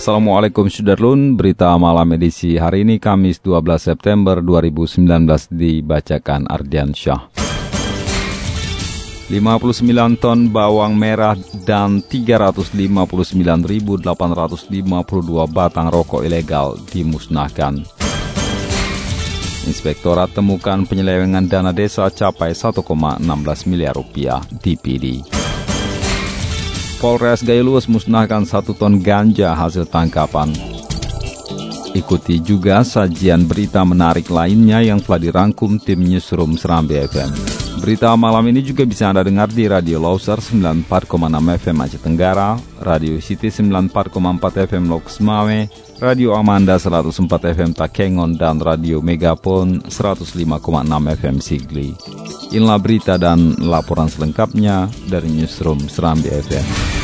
Assalamualaikum Sudarlun, berita malam edisi hari ini Kamis 12 September 2019 dibacakan Ardian Syah. 59 ton bawang merah dan 359.852 batang rokok ilegal dimusnahkan. Inspektorat temukan penyelewengan dana desa capai 1,16 miliar rupiah di PD. Polres Gayulus musnahkan satu ton ganja hasil tangkapan. Ikuti juga sajian berita menarik lainnya yang telah dirangkum tim Newsroom Serambi FM. Berita malam ini juga bisa Anda dengar di Radio Loser 94,6 FM Aceh Tenggara, Radio City 94,4 FM Loks Mawai, Radio Amanda 104 FM Takengon, dan Radio Megapon 105,6 FM Sigli. Inilah berita dan laporan selengkapnya dari Newsroom Serambi FM.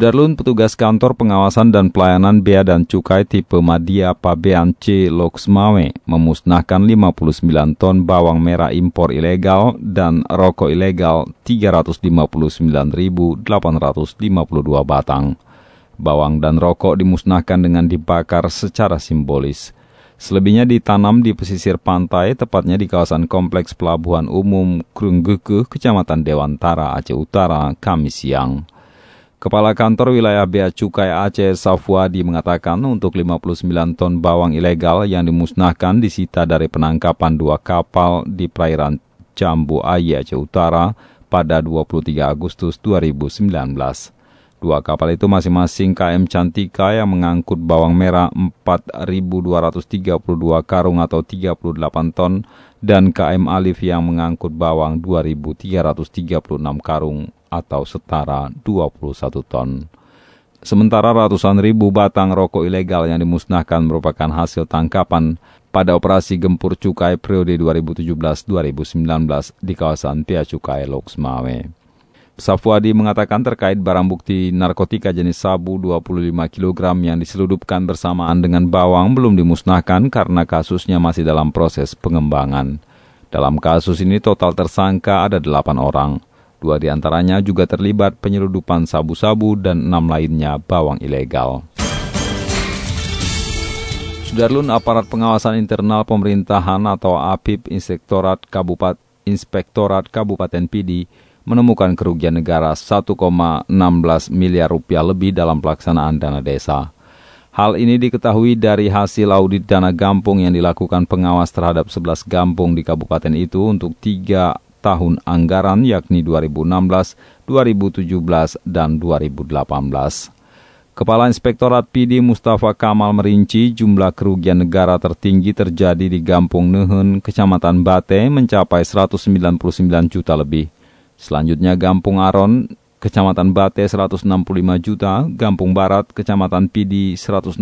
Sudarlun petugas kantor pengawasan dan pelayanan bea dan cukai tipe Madia Pabean C Loksmawe memusnahkan 59 ton bawang merah impor ilegal dan rokok ilegal 359.852 batang. Bawang dan rokok dimusnahkan dengan dibakar secara simbolis. Selebihnya ditanam di pesisir pantai, tepatnya di kawasan kompleks pelabuhan umum Krunggeke, Kecamatan Dewantara, Aceh Utara, Kamis siang. Kepala Kantor Wilayah Bea Cukai Aceh Safwadi mengatakan untuk 59 ton bawang ilegal yang dimusnahkan disita dari penangkapan dua kapal di perairan Jambu Aye Aceh Utara pada 23 Agustus 2019. Dua kapal itu masing-masing KM Cantika yang mengangkut bawang merah 4.232 karung atau 38 ton dan KM Alif yang mengangkut bawang 2.336 karung atau setara 21 ton. Sementara ratusan ribu batang rokok ilegal yang dimusnahkan merupakan hasil tangkapan pada operasi gempur cukai periode 2017-2019 di kawasan Pia Cukai Loksmawe. Safwadi mengatakan terkait barang bukti narkotika jenis sabu 25 kg yang diseludupkan bersamaan dengan bawang belum dimusnahkan karena kasusnya masih dalam proses pengembangan. Dalam kasus ini total tersangka ada 8 orang. Dua di antaranya juga terlibat penyeludupan sabu-sabu dan enam lainnya bawang ilegal. Sudarlun aparat pengawasan internal pemerintahan atau APIP Inspektorat Kabupaten Inspektorat Kabupaten Pidi menemukan kerugian negara 1,16 miliar rupiah lebih dalam pelaksanaan dana desa. Hal ini diketahui dari hasil audit dana gampung yang dilakukan pengawas terhadap 11 gampung di kabupaten itu untuk tiga tahun anggaran yakni 2016, 2017, dan 2018. Kepala Inspektorat PD Mustafa Kamal merinci jumlah kerugian negara tertinggi terjadi di Gampung Nehen, Kecamatan Bate mencapai 199 juta lebih. Selanjutnya Gampung Aron, Kecamatan Bate 165 juta, Gampung Barat, Kecamatan Pidi 163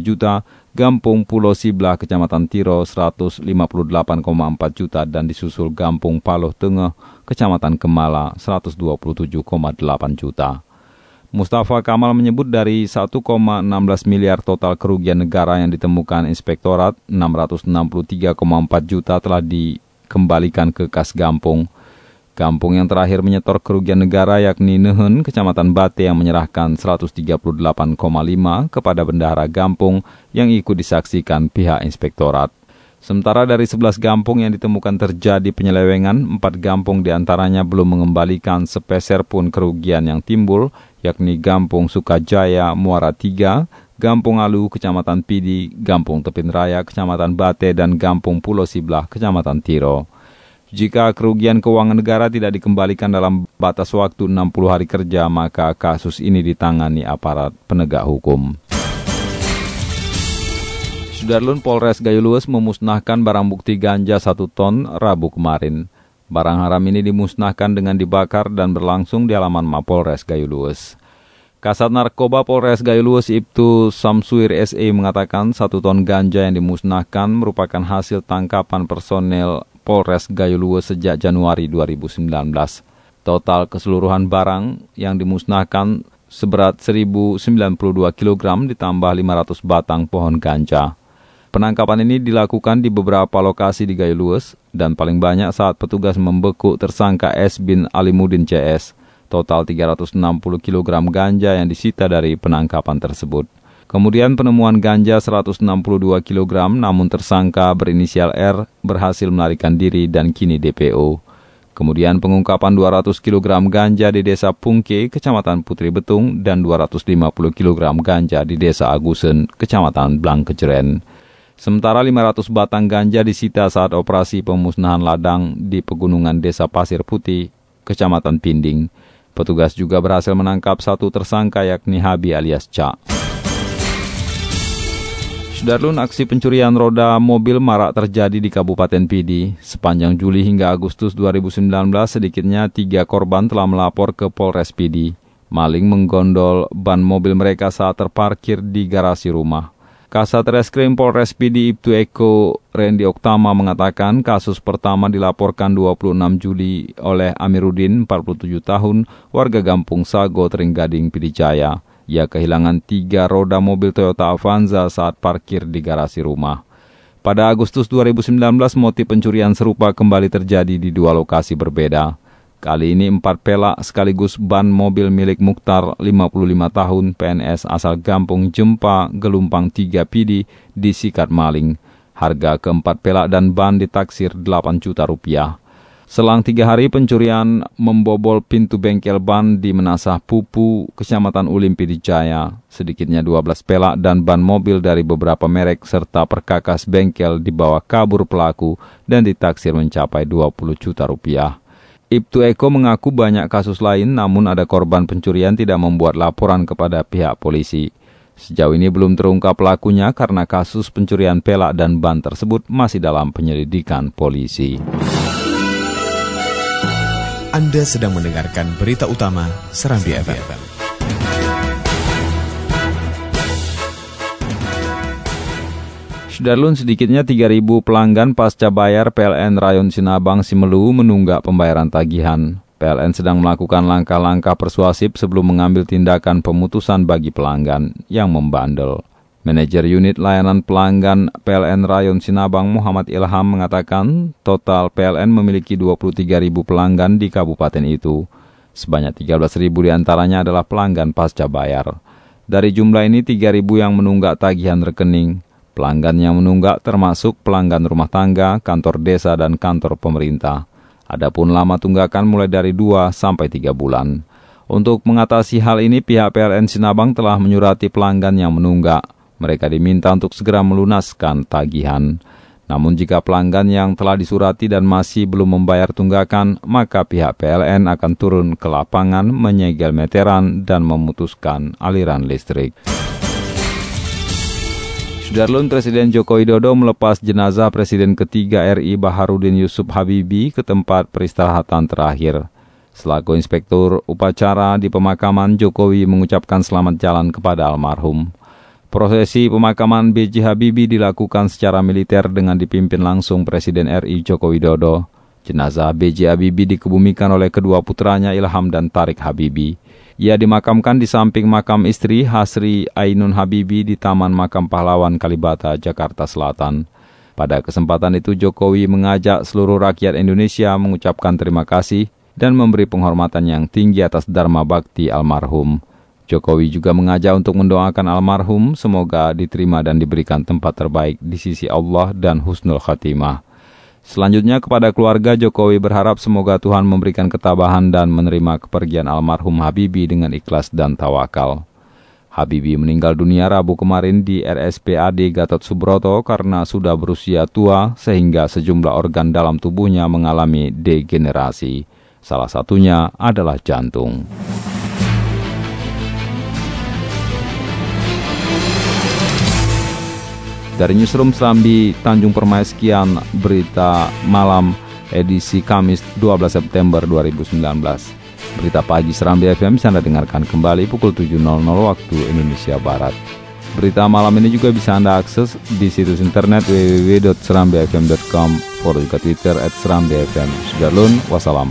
juta, Gampung Pulau Siblah, Kecamatan Tiro 158,4 juta, dan disusul Gampung Paloh Tengah, Kecamatan Kemala 127,8 juta. Mustafa Kamal menyebut dari 1,16 miliar total kerugian negara yang ditemukan inspektorat, 663,4 juta telah dikembalikan ke kas Gampung. Kampung yang terakhir menyetor kerugian negara yakni Nehen, Kecamatan Bate yang menyerahkan 138,5 kepada bendahara Gampung yang ikut disaksikan pihak inspektorat. Sementara dari 11 gampung yang ditemukan terjadi penyelewengan, 4 gampung di antaranya belum mengembalikan sepeser pun kerugian yang timbul, yakni Gampung Sukajaya, Muara Tiga, Gampung Alu, Kecamatan Pidi, Gampung Tepin Raya, Kecamatan Bate, dan Gampung Pulau Siblah, Kecamatan Tiro. Jika kerugian keuangan negara tidak dikembalikan dalam batas waktu 60 hari kerja, maka kasus ini ditangani aparat penegak hukum. Sudarlun Polres Gayulues memusnahkan barang bukti ganja satu ton Rabu kemarin. Barang haram ini dimusnahkan dengan dibakar dan berlangsung di halaman Mapolres Gayulues. Kasat Narkoba Polres Gayulues Ibtu Samsuir SE mengatakan satu ton ganja yang dimusnahkan merupakan hasil tangkapan personel Polres Gayulues sejak Januari 2019. Total keseluruhan barang yang dimusnahkan seberat 1092 kg ditambah 500 batang pohon ganja. Penangkapan ini dilakukan di beberapa lokasi di Gayulues dan paling banyak saat petugas membekuk tersangka S bin Alimuddin CS. Total 360 kg ganja yang disita dari penangkapan tersebut. Kemudian penemuan ganja 162 kg namun tersangka berinisial R berhasil melarikan diri dan kini DPO. Kemudian pengungkapan 200 kg ganja di desa Pungke, Kecamatan Putri Betung, dan 250 kg ganja di desa Agusen, Kecamatan Blangkejeren. Sementara 500 batang ganja disita saat operasi pemusnahan ladang di pegunungan Desa Pasir Putih, Kecamatan Pinding. Petugas juga berhasil menangkap satu tersangka yakni Habi alias Ca. Sudarlun aksi pencurian roda mobil marak terjadi di Kabupaten Pidi. Sepanjang Juli hingga Agustus 2019 sedikitnya tiga korban telah melapor ke Polres Pidi. Maling menggondol ban mobil mereka saat terparkir di garasi rumah. Kasat Reskrim Polres Pidi Ibtu Eko Randy Oktama mengatakan kasus pertama dilaporkan 26 Juli oleh Amiruddin, 47 tahun, warga Gampung Sago, Teringgading, Pidijaya. Ia kehilangan tiga roda mobil Toyota Avanza saat parkir di garasi rumah. Pada Agustus 2019, motif pencurian serupa kembali terjadi di dua lokasi berbeda. Kali ini empat pelak sekaligus ban mobil milik Mukhtar 55 tahun PNS asal Gampung Jempa Gelumpang 3 Pidi disikat maling. Harga keempat pelak dan ban ditaksir 8 juta rupiah. Selang tiga hari pencurian membobol pintu bengkel ban di Menasah Pupu, Kecamatan Ulim Pidijaya. Sedikitnya 12 pelak dan ban mobil dari beberapa merek serta perkakas bengkel dibawa kabur pelaku dan ditaksir mencapai 20 juta rupiah. Ibtu Eko mengaku banyak kasus lain namun ada korban pencurian tidak membuat laporan kepada pihak polisi. Sejauh ini belum terungkap pelakunya karena kasus pencurian pelak dan ban tersebut masih dalam penyelidikan polisi. Anda sedang mendengarkan berita utama Serambi FM. Sudarlun sedikitnya 3.000 pelanggan pasca bayar PLN Rayon Sinabang Simelu menunggak pembayaran tagihan. PLN sedang melakukan langkah-langkah persuasif sebelum mengambil tindakan pemutusan bagi pelanggan yang membandel. Manajer unit layanan pelanggan PLN Rayon Sinabang Muhammad Ilham mengatakan total PLN memiliki 23.000 pelanggan di kabupaten itu. Sebanyak 13.000 di antaranya adalah pelanggan pasca bayar. Dari jumlah ini 3.000 yang menunggak tagihan rekening. Pelanggan yang menunggak termasuk pelanggan rumah tangga, kantor desa, dan kantor pemerintah. Adapun lama tunggakan mulai dari 2 sampai 3 bulan. Untuk mengatasi hal ini, pihak PLN Sinabang telah menyurati pelanggan yang menunggak. Mereka diminta untuk segera melunaskan tagihan. Namun jika pelanggan yang telah disurati dan masih belum membayar tunggakan, maka pihak PLN akan turun ke lapangan menyegel meteran dan memutuskan aliran listrik. Sudarlun Presiden Joko Widodo melepas jenazah Presiden ketiga RI Baharudin Yusuf Habibie ke tempat peristirahatan terakhir. Selaku Inspektur Upacara di pemakaman, Jokowi mengucapkan selamat jalan kepada almarhum. Prosesi pemakaman B.J. Habibie dilakukan secara militer dengan dipimpin langsung Presiden RI Joko Widodo. Jenazah B.J. Habibie dikebumikan oleh kedua putranya Ilham dan Tarik Habibie. Ia dimakamkan di samping makam istri Hasri Ainun Habibi di Taman Makam Pahlawan Kalibata, Jakarta Selatan. Pada kesempatan itu Jokowi mengajak seluruh rakyat Indonesia mengucapkan terima kasih dan memberi penghormatan yang tinggi atas Dharma Bakti almarhum. Jokowi juga mengajak untuk mendoakan almarhum semoga diterima dan diberikan tempat terbaik di sisi Allah dan husnul khatimah. Selanjutnya kepada keluarga Jokowi berharap semoga Tuhan memberikan ketabahan dan menerima kepergian almarhum Habibie dengan ikhlas dan tawakal. Habibie meninggal dunia Rabu kemarin di RSPAD Gatot Subroto karena sudah berusia tua sehingga sejumlah organ dalam tubuhnya mengalami degenerasi. Salah satunya adalah jantung. Dari Newsroom Serambi Tanjung Permai sekian berita malam edisi Kamis 12 September 2019. Berita pagi Serambi FM bisa Anda dengarkan kembali pukul 7.00 waktu Indonesia Barat. Berita malam ini juga bisa Anda akses di situs internet www.serambifm.com, follow juga Twitter at Serambi FM. Sudarlun, wassalam.